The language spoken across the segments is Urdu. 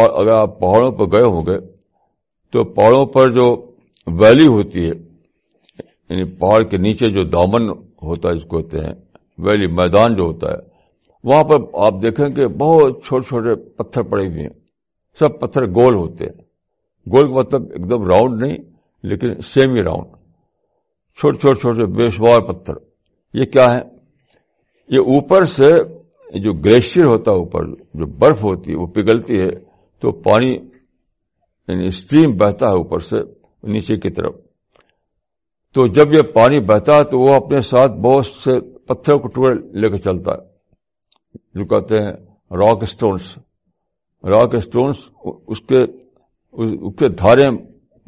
اگر آپ پہاڑوں پر گئے ہوں گے، تو پہاڑوں پر جو ویلی ہوتی ہے یعنی پہاڑ کے نیچے جو دامن ہوتا ہے، جس کو کہتے ہیں، ویلی میدان جو ہوتا ہے، وہاں پر آپ دیکھیں کہ بہت چھوٹے چھوٹے پتھر پڑے ہوئے ہیں۔ سب پتھر گول ہوتے ہیں۔ گول کا مطلب ایک دم راؤنڈ نہیں، لیکن سیمی راؤنڈ۔ چھوٹے چھوٹے چھوٹے بے شمار پتھر۔ یہ کیا ہے یہ اوپر سے جو گلیشیئر ہوتا ہے، اوپر جو برف ہوتی ہے، وہ پگھلتی ہے تو پانی یعنی اسٹریم بہتا ہے اوپر سے، نیچے کی طرف۔ تو جب یہ پانی بہتا ہے تو وہ اپنے ساتھ بہت سے پتھروں کو ٹوڑے لے کے چلتا ہے۔ جو کہتے ہیں راک اسٹونس راک اسٹونس اس کے اس کے دھارے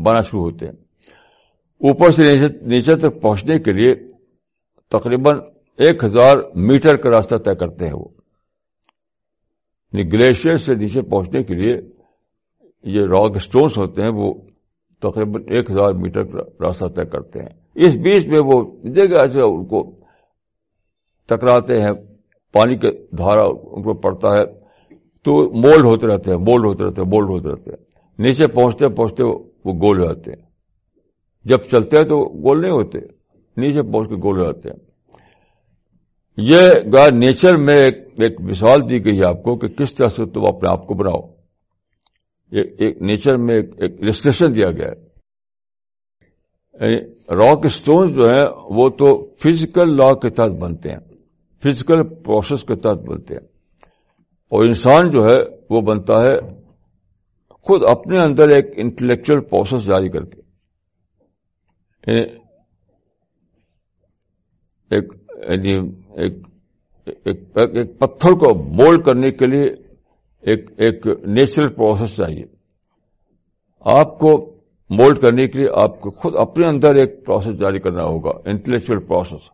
بنا شروع ہوتے ہیں۔ اوپر سے نیچے تک پہنچنے کے لیے تقریباً ایک ہزار میٹر کا راستہ طے کرتے ہیں وہ۔ یعنی گلیشیئر سے نیچے پہنچنے کے لیے یہ راک اسٹونس ہوتے ہیں، وہ تقریباً ایک ہزار میٹر راستہ طے کرتے ہیں۔ اس بیچ میں وہ جگہ سے ان کو ٹکراتے ہیں، پانی کے دھارا ان کو پڑتا ہے، تو مولڈ ہوتے رہتے ہیں، مولڈ ہوتے رہتے ہیں، مولڈ ہوتے رہتے ہیں۔ نیچے پہنچتے پہنچتے وہ گول ہو جاتے ہیں۔ جب چلتے ہیں تو گول نہیں ہوتے، نیچے پہنچ کے گول ہو جاتے ہیں۔ یہ گا نیچر میں ایک ایک مثال دی گئی ہے آپ کو کہ کس طرح سے تم اپنے آپ کو بناؤ۔ ایک نیچر میں ایک رسٹریشن دیا گیا ہے۔ یعنی راک اسٹونس جو ہیں، وہ تو فزیکل لا کے تحت بنتے ہیں۔ فزیکل پروسیس کے تحت بنتے ہیں۔ اور انسان جو ہے، وہ بنتا ہے خود اپنے اندر ایک انٹلیکچل پروسیس جاری کر کے۔ یعنی ایک یعنی ایک, ایک پتھر کو مولڈ کرنے کے لیے ایک ایک نیچرل پروسیس چاہیے۔ آپ کو مولڈ کرنے کے لیے آپ کو خود اپنے اندر ایک پروسیس جاری کرنا ہوگا انٹلیکچل پروسیس